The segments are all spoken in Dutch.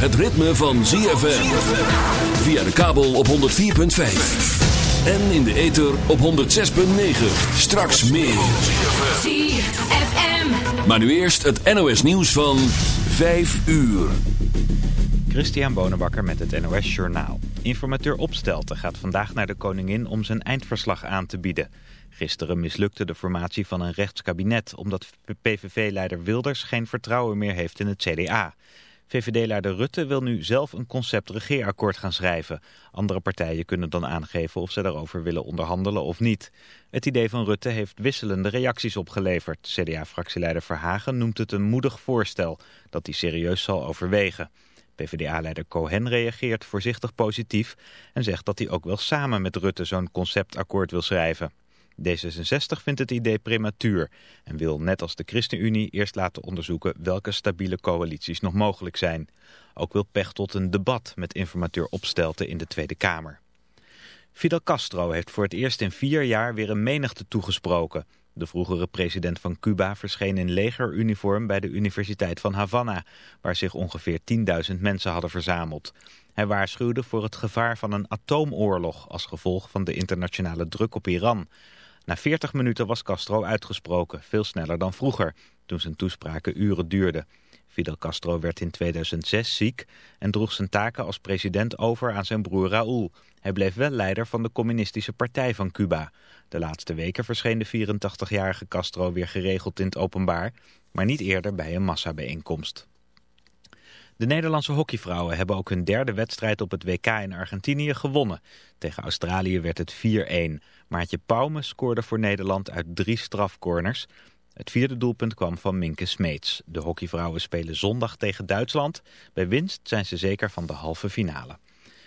het ritme van ZFM. Via de kabel op 104.5. En in de ether op 106.9. Straks meer. ZFM. Maar nu eerst het NOS nieuws van 5 uur. Christian Bonenbakker met het NOS Journaal. Informateur Opstelten gaat vandaag naar de koningin om zijn eindverslag aan te bieden. Gisteren mislukte de formatie van een rechtskabinet... omdat PVV-leider Wilders geen vertrouwen meer heeft in het CDA. VVD-leider Rutte wil nu zelf een concept regeerakkoord gaan schrijven. Andere partijen kunnen dan aangeven of ze daarover willen onderhandelen of niet. Het idee van Rutte heeft wisselende reacties opgeleverd. CDA-fractieleider Verhagen noemt het een moedig voorstel... dat hij serieus zal overwegen. PvdA-leider Cohen reageert voorzichtig positief... en zegt dat hij ook wel samen met Rutte zo'n conceptakkoord wil schrijven. D66 vindt het idee prematuur en wil net als de ChristenUnie eerst laten onderzoeken welke stabiele coalities nog mogelijk zijn. Ook wil Pechtold een debat met informateur Opstelten in de Tweede Kamer. Fidel Castro heeft voor het eerst in vier jaar weer een menigte toegesproken. De vroegere president van Cuba verscheen in legeruniform bij de Universiteit van Havana, waar zich ongeveer 10.000 mensen hadden verzameld. Hij waarschuwde voor het gevaar van een atoomoorlog als gevolg van de internationale druk op Iran. Na 40 minuten was Castro uitgesproken, veel sneller dan vroeger, toen zijn toespraken uren duurden. Fidel Castro werd in 2006 ziek en droeg zijn taken als president over aan zijn broer Raúl. Hij bleef wel leider van de communistische partij van Cuba. De laatste weken verscheen de 84-jarige Castro weer geregeld in het openbaar, maar niet eerder bij een massabijeenkomst. De Nederlandse hockeyvrouwen hebben ook hun derde wedstrijd op het WK in Argentinië gewonnen. Tegen Australië werd het 4-1. Maartje Pauwme scoorde voor Nederland uit drie strafcorners. Het vierde doelpunt kwam van Minke Smeets. De hockeyvrouwen spelen zondag tegen Duitsland. Bij winst zijn ze zeker van de halve finale.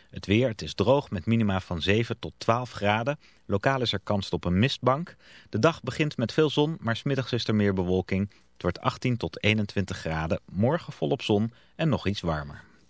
Het weer, het is droog met minima van 7 tot 12 graden. Lokaal is er kans op een mistbank. De dag begint met veel zon, maar smiddags is er meer bewolking. Het wordt 18 tot 21 graden. Morgen volop zon en nog iets warmer.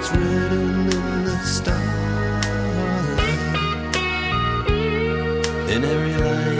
it's written in the starlight in every line.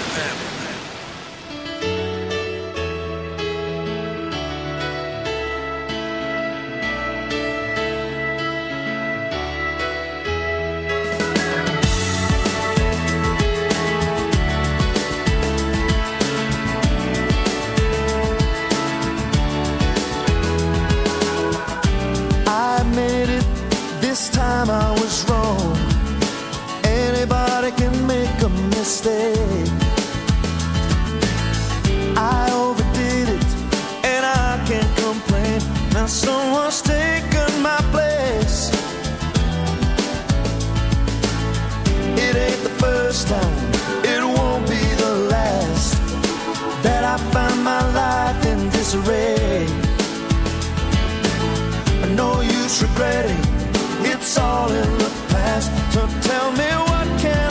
I find my life in disarray. No use regretting, it's all in the past. So tell me what can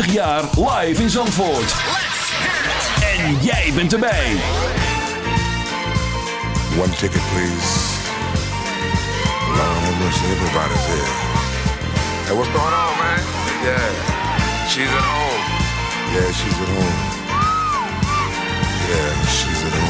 20 jaar live in Zandvoort. En jij bent erbij. One ticket, please. Long have mercy, everybody's here. Hey, what's going on, man? Yeah, she's at home. Yeah, she's at home. Yeah, she's at home.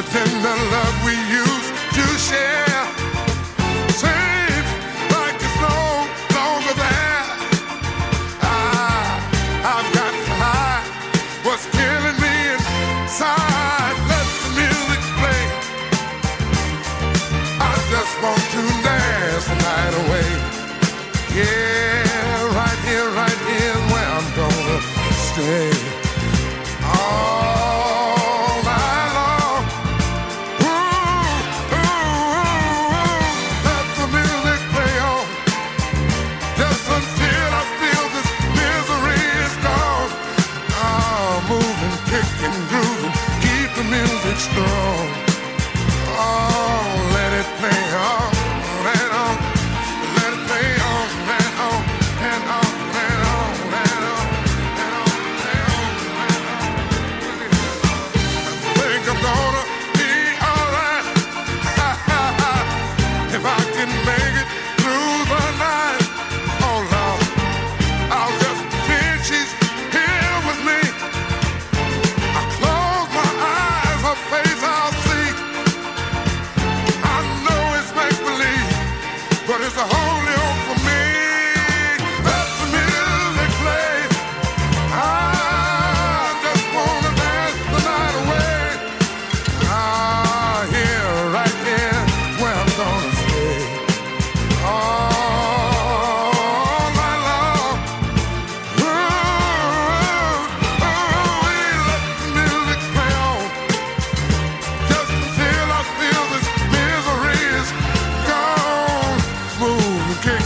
But then the love.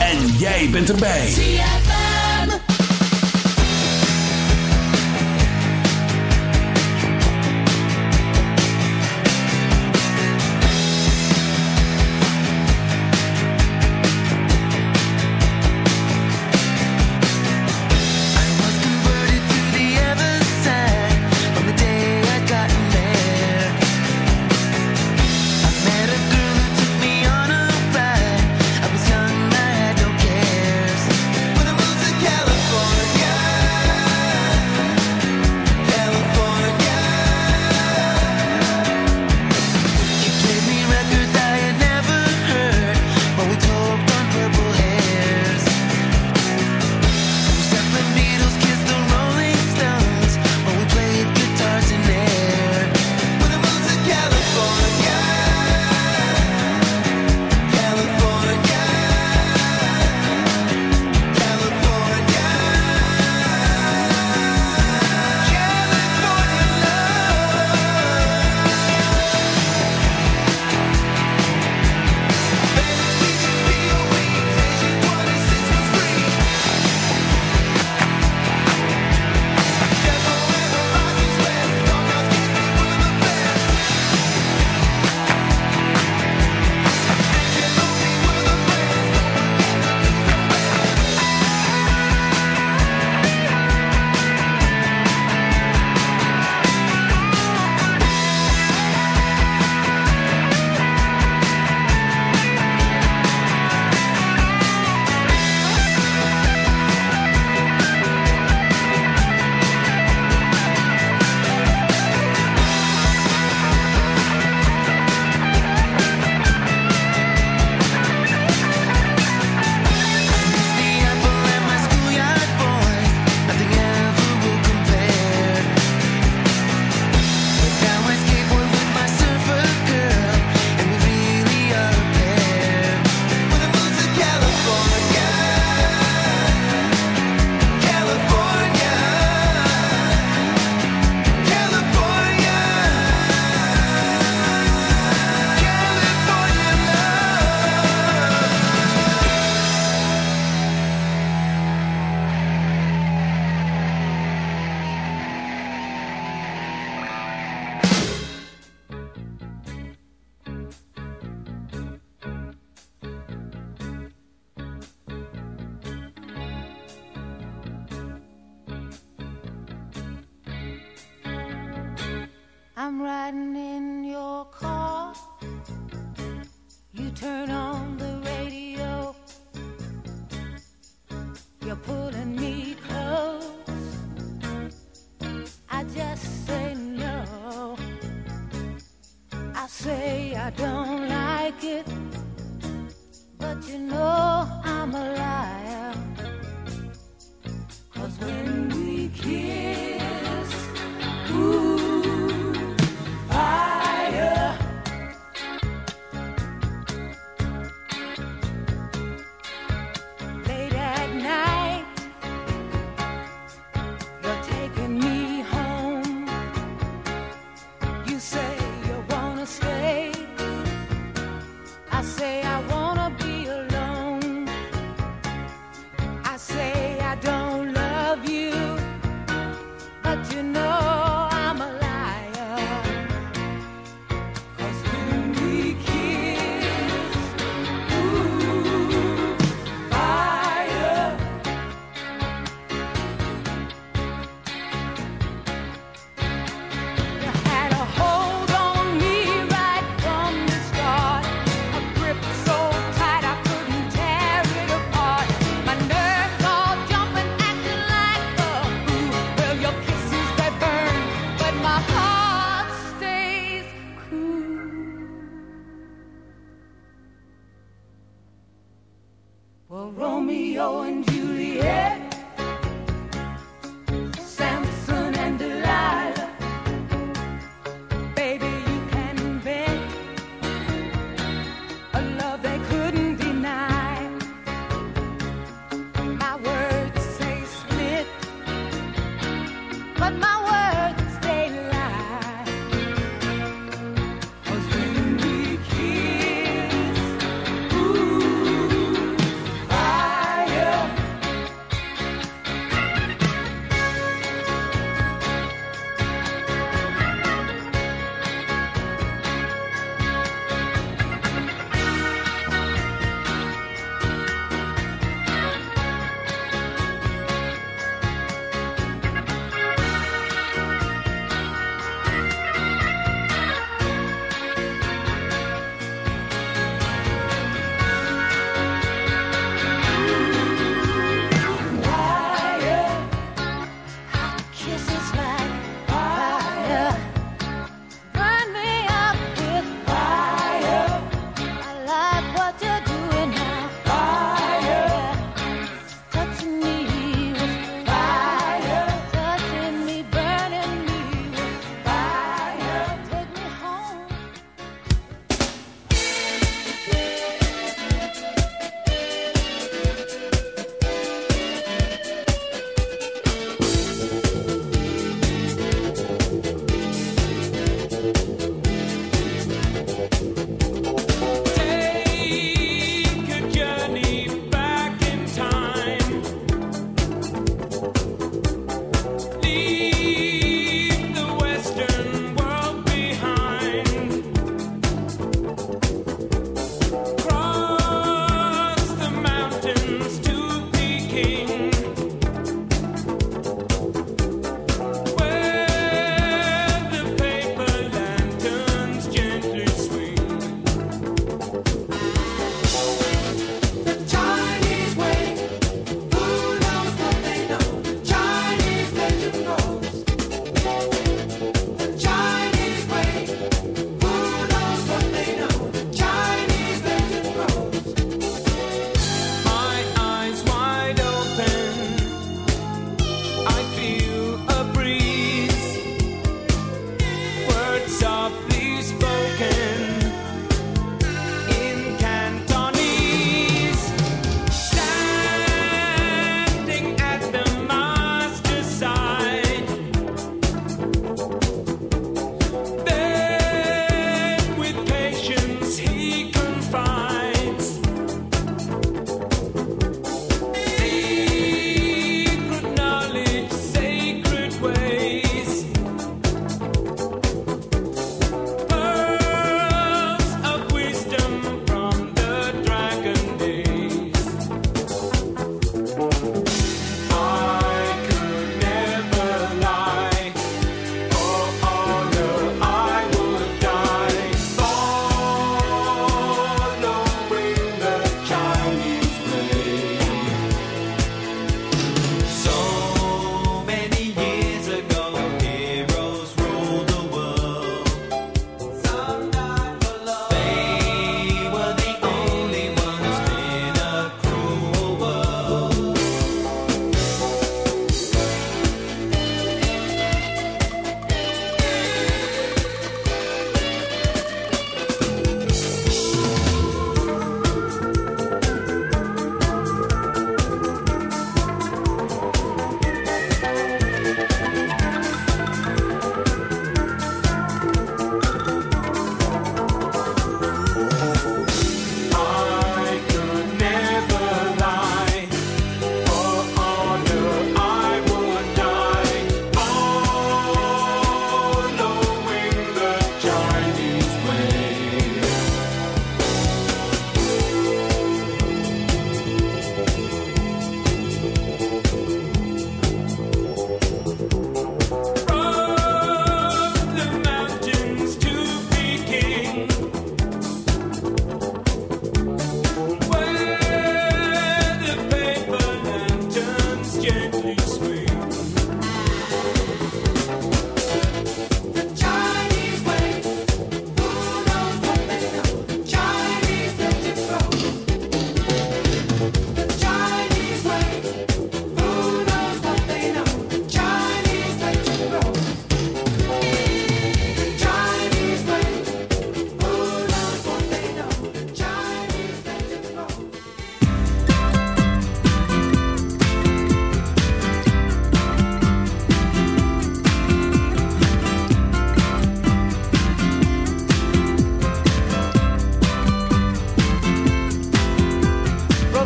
En jij bent erbij.